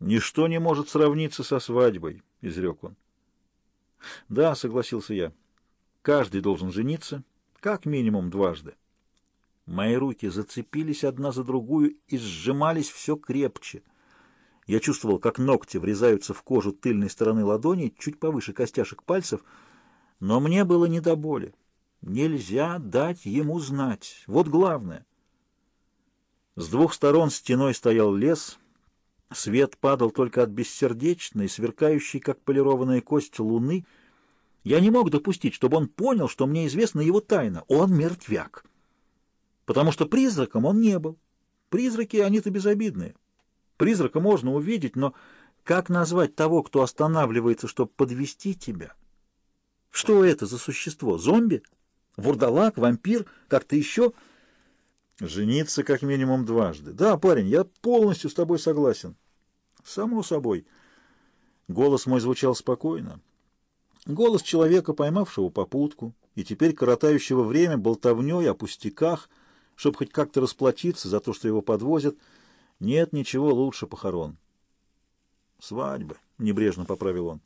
«Ничто не может сравниться со свадьбой», — изрек он. «Да», — согласился я, — «каждый должен жениться, как минимум дважды». Мои руки зацепились одна за другую и сжимались все крепче. Я чувствовал, как ногти врезаются в кожу тыльной стороны ладони, чуть повыше костяшек пальцев, но мне было не до боли. Нельзя дать ему знать. Вот главное. С двух сторон стеной стоял лес. Свет падал только от бессердечной, сверкающей, как полированная кость, луны. Я не мог допустить, чтобы он понял, что мне известна его тайна. Он мертвяк. Потому что призраком он не был. Призраки, они-то безобидные. Призрака можно увидеть, но как назвать того, кто останавливается, чтобы подвести тебя? Что это за существо? Зомби? Вурдалак? Вампир? Как-то еще? Жениться как минимум дважды. Да, парень, я полностью с тобой согласен. Само собой. Голос мой звучал спокойно. Голос человека, поймавшего попутку, и теперь коротающего время болтовней о пустяках, чтобы хоть как-то расплатиться за то, что его подвозят. Нет ничего лучше похорон. «Свадьба», — небрежно поправил он.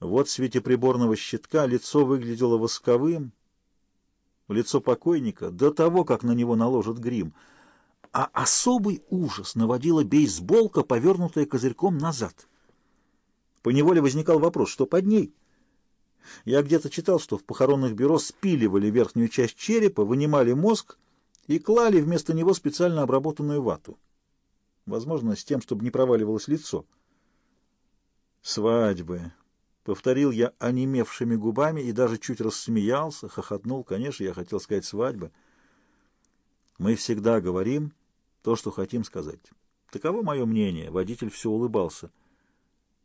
Вот в свете приборного щитка лицо выглядело восковым, лицо покойника, до того, как на него наложат грим, а особый ужас наводила бейсболка, повернутая козырьком назад. Поневоле возникал вопрос, что под ней? Я где-то читал, что в похоронных бюро спиливали верхнюю часть черепа, вынимали мозг и клали вместо него специально обработанную вату. Возможно, с тем, чтобы не проваливалось лицо. Свадьбы. Повторил я онемевшими губами и даже чуть рассмеялся, хохотнул. Конечно, я хотел сказать свадьба. Мы всегда говорим то, что хотим сказать. Таково мое мнение. Водитель все улыбался.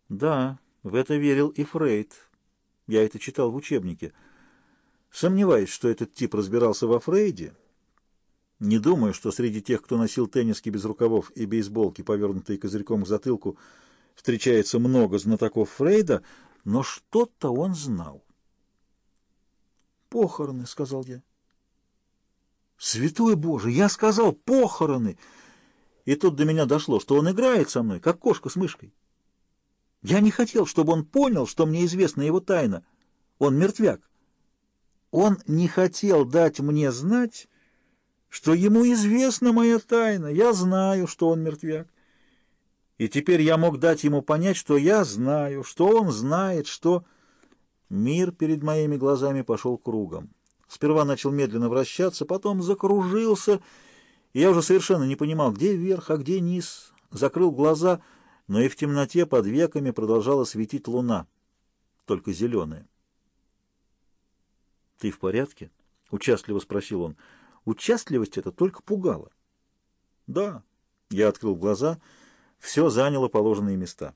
Да, в это верил и Фрейд. Я это читал в учебнике. Сомневаюсь, что этот тип разбирался во Фрейде. Не думаю, что среди тех, кто носил тенниски без рукавов и бейсболки, повернутые козырьком к затылку, встречается много знатоков Фрейда, но что-то он знал. «Похороны», — сказал я. «Святой Боже, я сказал похороны!» И тут до меня дошло, что он играет со мной, как кошка с мышкой. Я не хотел, чтобы он понял, что мне известна его тайна. Он мертвяк. Он не хотел дать мне знать, что ему известна моя тайна. Я знаю, что он мертвяк. И теперь я мог дать ему понять, что я знаю, что он знает, что... Мир перед моими глазами пошел кругом. Сперва начал медленно вращаться, потом закружился, и я уже совершенно не понимал, где вверх, а где низ. Закрыл глаза, но и в темноте под веками продолжала светить луна, только зеленая. «Ты в порядке?» — участливо спросил он. Участливость это только пугала. «Да», — я открыл глаза — все заняло положенные места.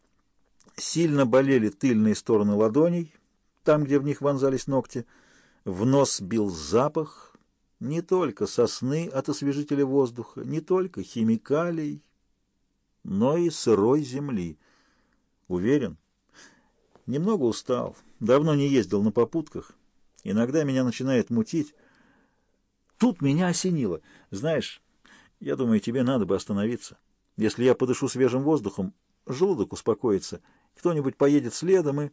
Сильно болели тыльные стороны ладоней, там, где в них вонзались ногти. В нос бил запах, не только сосны от освежителя воздуха, не только химикалий, но и сырой земли. Уверен? Немного устал, давно не ездил на попутках. Иногда меня начинает мутить. Тут меня осенило. Знаешь, я думаю, тебе надо бы остановиться. Если я подышу свежим воздухом, желудок успокоится. Кто-нибудь поедет следом и...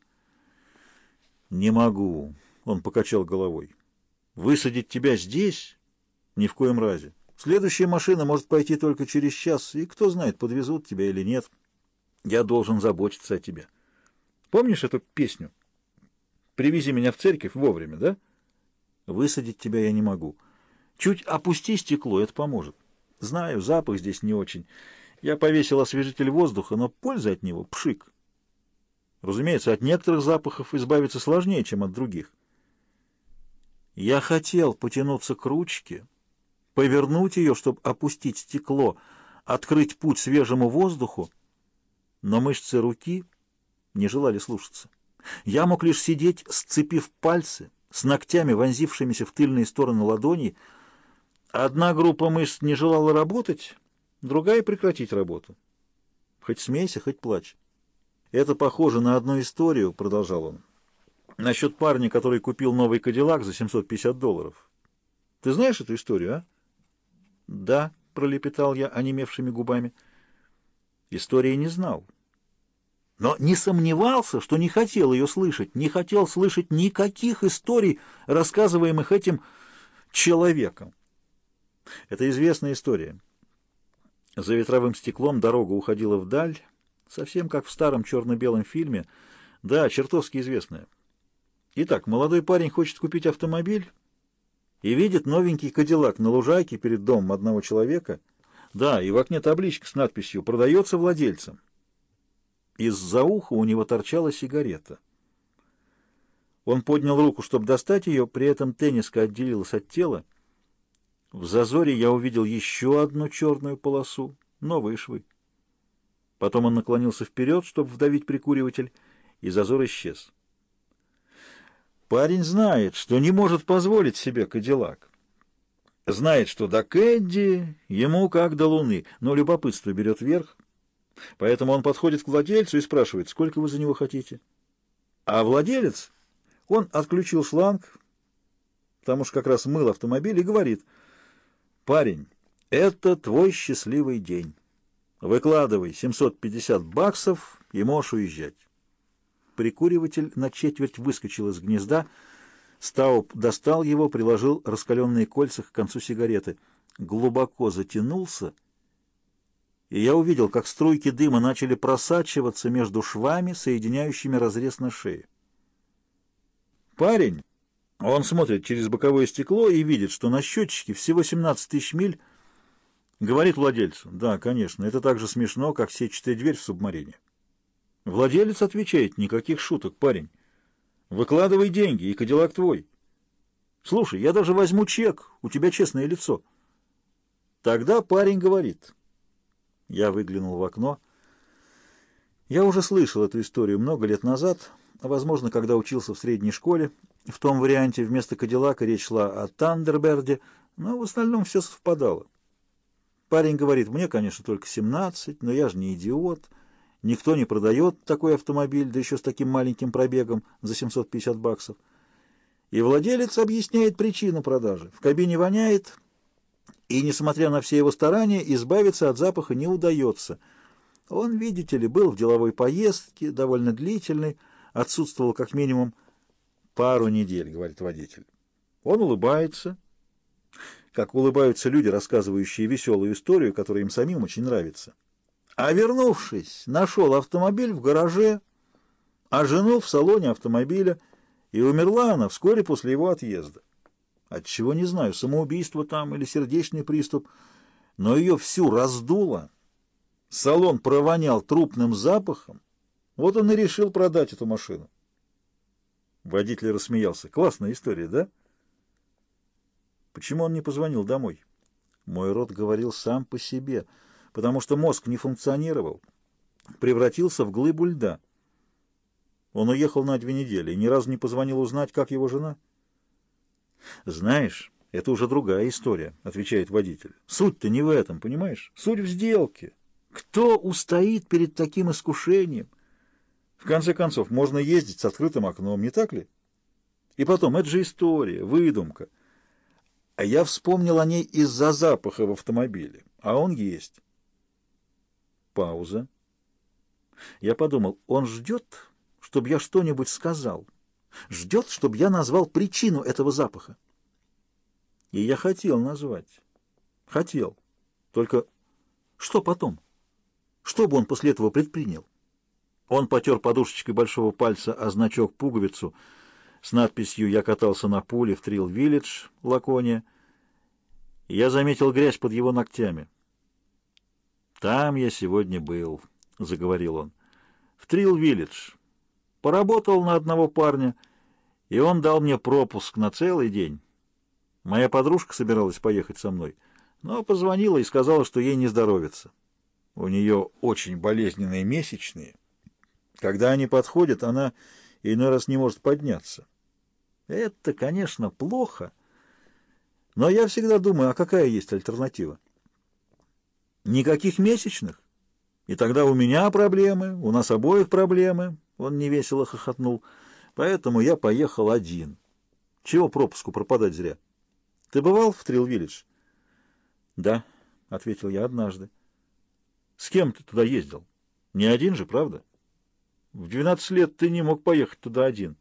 «Не могу», — он покачал головой. «Высадить тебя здесь? Ни в коем разе. Следующая машина может пойти только через час, и кто знает, подвезут тебя или нет. Я должен заботиться о тебе. Помнишь эту песню? «Привези меня в церковь вовремя», да? Высадить тебя я не могу. Чуть опусти стекло, это поможет. Знаю, запах здесь не очень. Я повесил освежитель воздуха, но польза от него — пшик. Разумеется, от некоторых запахов избавиться сложнее, чем от других. Я хотел потянуться к ручке, повернуть ее, чтобы опустить стекло, открыть путь свежему воздуху, но мышцы руки не желали слушаться. Я мог лишь сидеть, сцепив пальцы, с ногтями, вонзившимися в тыльные стороны ладоней. Одна группа мышц не желала работать, другая — прекратить работу. Хоть смейся, хоть плачь. Это похоже на одну историю, — продолжал он, — насчет парня, который купил новый Кадиллак за 750 долларов. Ты знаешь эту историю, а? Да, — пролепетал я онемевшими губами. Истории не знал. но не сомневался, что не хотел ее слышать, не хотел слышать никаких историй, рассказываемых этим человеком. Это известная история. За ветровым стеклом дорога уходила вдаль, совсем как в старом черно-белом фильме. Да, чертовски известная. Итак, молодой парень хочет купить автомобиль и видит новенький кадиллак на лужайке перед домом одного человека. Да, и в окне табличка с надписью «Продается владельцем». Из-за уха у него торчала сигарета. Он поднял руку, чтобы достать ее, при этом тенниска отделилась от тела. В зазоре я увидел еще одну черную полосу, новые швы. Потом он наклонился вперед, чтобы вдавить прикуриватель, и зазор исчез. Парень знает, что не может позволить себе кадиллак. Знает, что до Кэдди ему как до луны, но любопытство берет верх, поэтому он подходит к владельцу и спрашивает, сколько вы за него хотите. А владелец, он отключил шланг, потому что как раз мыл автомобиль, и говорит, «Парень, это твой счастливый день. Выкладывай 750 баксов и можешь уезжать». Прикуриватель на четверть выскочил из гнезда. Стауп достал его, приложил раскаленные кольца к концу сигареты. Глубоко затянулся, и я увидел, как струйки дыма начали просачиваться между швами, соединяющими разрез на шее. Парень, он смотрит через боковое стекло и видит, что на счетчике всего 17 тысяч миль, говорит владельцу, да, конечно, это так же смешно, как сетчатая дверь в субмарине. Владелец отвечает, никаких шуток, парень. Выкладывай деньги, и кадиллак твой. Слушай, я даже возьму чек, у тебя честное лицо. Тогда парень говорит. Я выглянул в окно. Я уже слышал эту историю много лет назад, возможно, когда учился в средней школе. В том варианте вместо Кадиллака речь шла о Тандерберде, но в остальном все совпадало. Парень говорит, мне, конечно, только 17, но я же не идиот. Никто не продает такой автомобиль, да еще с таким маленьким пробегом за 750 баксов. И владелец объясняет причину продажи. В кабине воняет, и, несмотря на все его старания, избавиться от запаха не удается. Он, видите ли, был в деловой поездке, довольно длительной, отсутствовал как минимум пару недель, говорит водитель. Он улыбается, как улыбаются люди, рассказывающие веселую историю, которая им самим очень нравится. А вернувшись, нашел автомобиль в гараже, а в салоне автомобиля, и умерла она вскоре после его отъезда. Отчего не знаю, самоубийство там или сердечный приступ, но ее всю раздуло. Салон провонял трупным запахом, вот он и решил продать эту машину. Водитель рассмеялся. Классная история, да? Почему он не позвонил домой? Мой рот говорил сам по себе — потому что мозг не функционировал, превратился в глыбу льда. Он уехал на две недели и ни разу не позвонил узнать, как его жена. «Знаешь, это уже другая история», — отвечает водитель. «Суть-то не в этом, понимаешь? Суть в сделке. Кто устоит перед таким искушением? В конце концов, можно ездить с открытым окном, не так ли? И потом, это же история, выдумка. А я вспомнил о ней из-за запаха в автомобиле, а он есть». Пауза. Я подумал, он ждет, чтобы я что-нибудь сказал. Ждет, чтобы я назвал причину этого запаха. И я хотел назвать. Хотел. Только что потом? Что бы он после этого предпринял? Он потер подушечкой большого пальца о значок пуговицу с надписью «Я катался на пуле в Трилл-Виллидж, Лакония». Я заметил грязь под его ногтями. «Там я сегодня был», — заговорил он. «В Трилл-Виллидж. Поработал на одного парня, и он дал мне пропуск на целый день. Моя подружка собиралась поехать со мной, но позвонила и сказала, что ей не здоровится. У нее очень болезненные месячные. Когда они подходят, она иной раз не может подняться. Это, конечно, плохо, но я всегда думаю, а какая есть альтернатива? Никаких месячных. И тогда у меня проблемы, у нас обоих проблемы. Он невесело хохотнул. Поэтому я поехал один. Чего пропуску пропадать зря? Ты бывал в Трилл-Виллидж? Да, — ответил я однажды. С кем ты туда ездил? Не один же, правда? В 12 лет ты не мог поехать туда один.